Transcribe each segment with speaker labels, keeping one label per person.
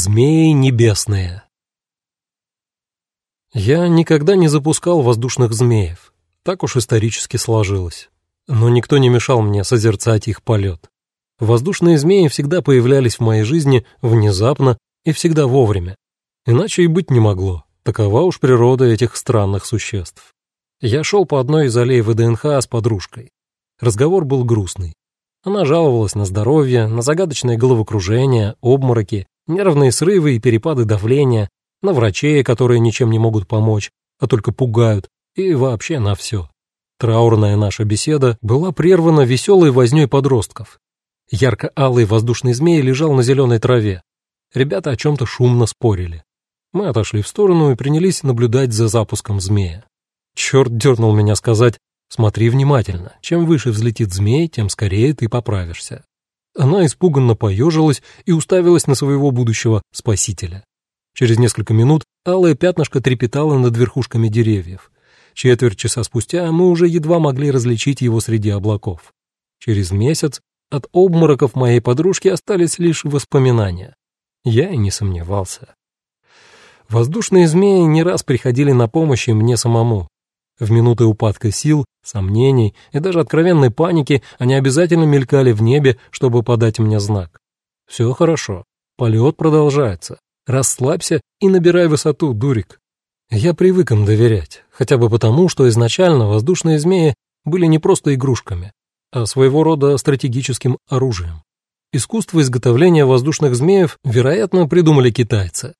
Speaker 1: Змеи небесные. Я никогда не запускал воздушных змеев. Так уж исторически сложилось. Но никто не мешал мне созерцать их полет. Воздушные змеи всегда появлялись в моей жизни внезапно и всегда вовремя. Иначе и быть не могло. Такова уж природа этих странных существ. Я шел по одной из аллей ВДНХ с подружкой. Разговор был грустный. Она жаловалась на здоровье, на загадочное головокружение, обмороки нервные срывы и перепады давления, на врачей, которые ничем не могут помочь, а только пугают, и вообще на все. Траурная наша беседа была прервана веселой вознёй подростков. Ярко-алый воздушный змей лежал на зеленой траве. Ребята о чем-то шумно спорили. Мы отошли в сторону и принялись наблюдать за запуском змея. Черт дернул меня сказать, смотри внимательно, чем выше взлетит змей, тем скорее ты поправишься. Она испуганно поежилась и уставилась на своего будущего спасителя. Через несколько минут алое пятнышко трепетало над верхушками деревьев. Четверть часа спустя мы уже едва могли различить его среди облаков. Через месяц от обмороков моей подружки остались лишь воспоминания. Я и не сомневался. Воздушные змеи не раз приходили на помощь и мне самому. В минуты упадка сил, сомнений и даже откровенной паники они обязательно мелькали в небе, чтобы подать мне знак. Все хорошо, полет продолжается. Расслабься и набирай высоту, дурик. Я привык им доверять, хотя бы потому, что изначально воздушные змеи были не просто игрушками, а своего рода стратегическим оружием. Искусство изготовления воздушных змеев, вероятно, придумали китайцы.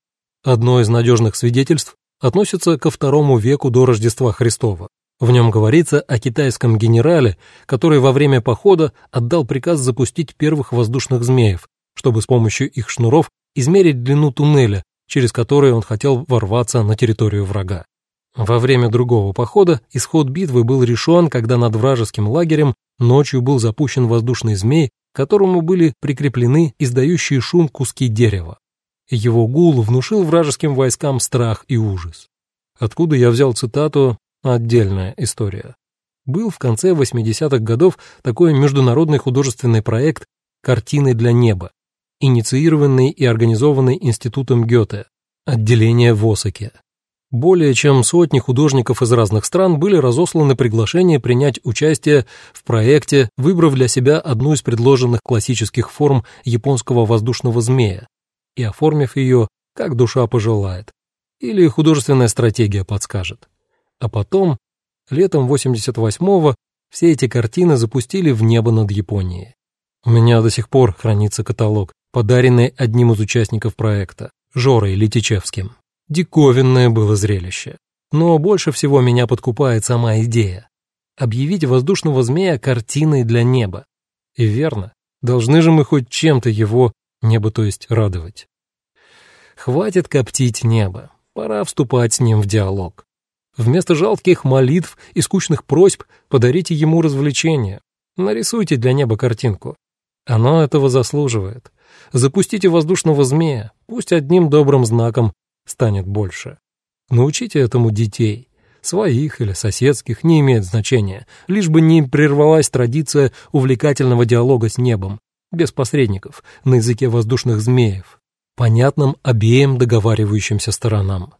Speaker 1: Одно из надежных свидетельств относится ко второму веку до Рождества Христова. В нем говорится о китайском генерале, который во время похода отдал приказ запустить первых воздушных змеев, чтобы с помощью их шнуров измерить длину туннеля, через который он хотел ворваться на территорию врага. Во время другого похода исход битвы был решен, когда над вражеским лагерем ночью был запущен воздушный змей, к которому были прикреплены издающие шум куски дерева. Его гул внушил вражеским войскам страх и ужас. Откуда я взял цитату – отдельная история. Был в конце 80-х годов такой международный художественный проект «Картины для неба», инициированный и организованный Институтом Гёте, отделение в Осаке. Более чем сотни художников из разных стран были разосланы приглашения принять участие в проекте, выбрав для себя одну из предложенных классических форм японского воздушного змея и оформив ее, как душа пожелает, или художественная стратегия подскажет. А потом, летом 88-го, все эти картины запустили в небо над Японией. У меня до сих пор хранится каталог, подаренный одним из участников проекта, Жорой Летичевским. Диковинное было зрелище. Но больше всего меня подкупает сама идея. Объявить воздушного змея картиной для неба. И верно, должны же мы хоть чем-то его Небо, то есть радовать. Хватит коптить небо, пора вступать с ним в диалог. Вместо жалких молитв и скучных просьб подарите ему развлечение. Нарисуйте для неба картинку. Оно этого заслуживает. Запустите воздушного змея, пусть одним добрым знаком станет больше. Научите этому детей. Своих или соседских не имеет значения, лишь бы не прервалась традиция увлекательного диалога с небом, без посредников, на языке воздушных змеев, понятном обеим договаривающимся сторонам.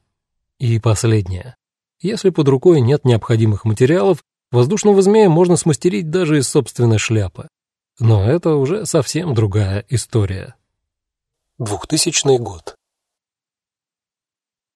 Speaker 1: И последнее. Если под рукой нет необходимых материалов, воздушного змея можно смастерить даже из собственной шляпы. Но это уже совсем другая история. 2000 год.